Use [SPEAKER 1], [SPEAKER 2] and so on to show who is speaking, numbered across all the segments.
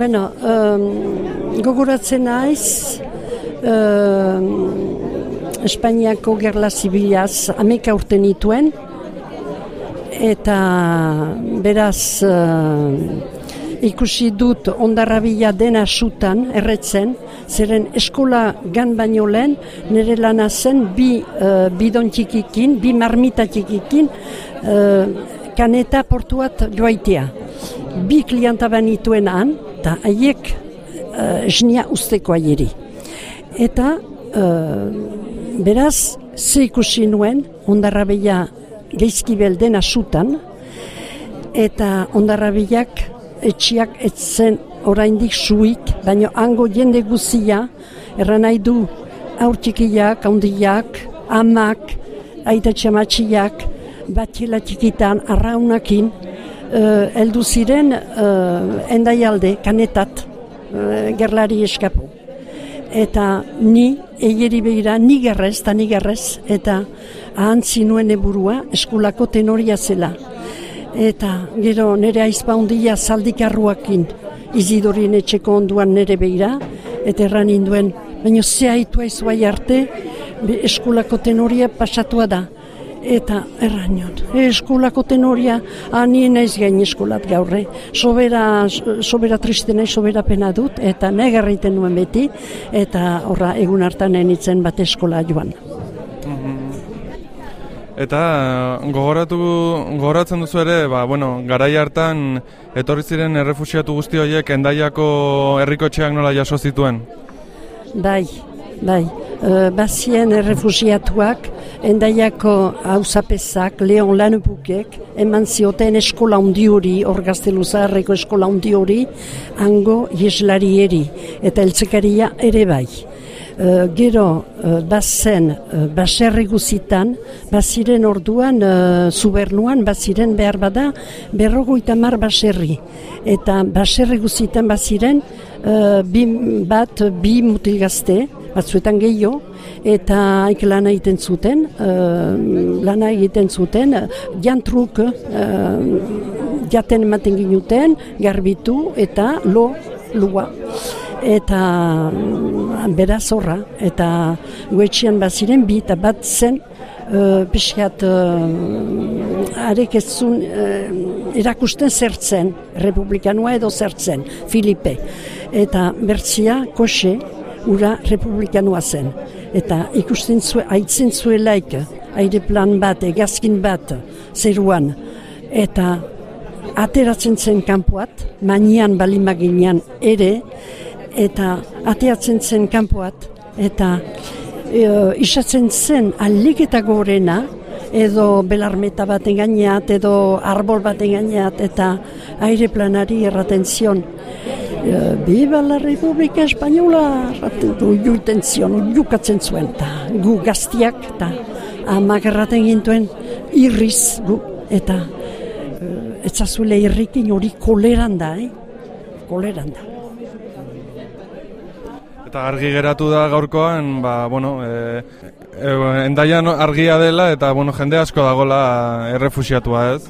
[SPEAKER 1] Beno, um, gogoratzen naiz, um, Espainiako gerla zibilaz ameka urte nituen, eta beraz uh, ikusi dut ondarrabila dena sutan erretzen, zeren eskola gan baino lehen nire lana zen bi uh, bidon txikikin, bi marmita txikikin, uh, kaneta portuat joaitea. Bi klienta banituen han, eta haiek uh, jnia usteko aieri. Eta uh, beraz, ze ikusi nuen, ondarrabeia geizkibel dena sutan, eta ondarrabiak etxiak etzen oraindik suik, baina hango jende guzia, erran nahi du aurtsikiak, handiak, amak, aita txamatxiak, batxila txikitan, arraunakin, uh, eldu ziren uh, endaialde, kanetat, uh, gerlari eskapu. Eta ni, eieri behira, ni gerrez, eta ni gerrez, eta ahantzi nuen eburua, eskulako tenoria zela. Eta gero nire aizpa hundia zaldikarruakin, izidorien etxeko onduan nire behira, eta erran induen, baina ze haitu aizuai arte, eskulako tenoria pasatua da eta errainion. Eskolako tenoria, anien ah, ez gain eskolat gaurre. Sobera, sobera triste nahi, sobera pena dut, eta negarriten nuen beti, eta horra egun hartan enitzen bat eskola joan. Mhm.
[SPEAKER 2] Eta gogoratu gogoratzen duzu ere, ba, bueno, garai hartan etorri ziren errefusiatu guzti horiek endaiako herrikotxeak nola jaso zituen?
[SPEAKER 1] Bai, bai. Uh, bazien errefusiatuak endaiako hausapezak, Leon Lanepukek, eman zioten eskola hundi hori, hor gaztelu zaharreko eskola hundi hori, hango jeslari eta eltsekaria ere bai. Uh, gero, uh, bazen, uh, baserri guzitan, baziren orduan, uh, zubernuan, baziren behar bada, berrogoita mar baserri. Eta baserri guzitan baziren, uh, bi, bat, bi mutilgazte, batzuetan gehiago, eta haik lana egiten zuten, uh, lana egiten zuten, jantruk uh, jaten ematen ginuten, garbitu eta lo, lua. Eta um, beraz horra, eta guetxian baziren bi eta bat zen Uh, Piskat uh, arek ez zun uh, erakusten zertzen, republikanua edo zertzen, Filipe. Eta bertzia, koxe, ura republikanua zen. Eta ikusten zuen, haitzen zuelaik, aire plan bat, egazkin bat, zeruan. Eta ateratzen zen kanpoat, manian balimaginean ere, eta ateratzen zen kanpoat, eta e, isatzen zen alik gorena, edo belarmeta bat gaineat, edo arbol bat gaineat, eta aire planari erraten zion. Biba la Republika Espainola du juiten zion, jukatzen zuen, eta gu gaztiak, eta amak erraten gintuen irriz gu, eta uh, etzazule irrikin hori koleran da, eh? koleran da.
[SPEAKER 2] Eta argi geratu da gaurkoan, ba, bueno, e, e, endaian argia dela, eta bueno, jende asko dagola errefusiatua ez?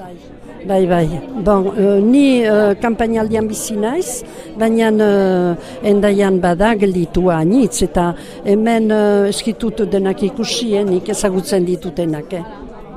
[SPEAKER 1] Bai. Bai. Bon, uh, ni uh, kampainaldian bizi naiz, baina uh, endaian bada gelditua anitz, eta hemen uh, eskitut denak ikusienik ezagutzen ditutenak. Eh?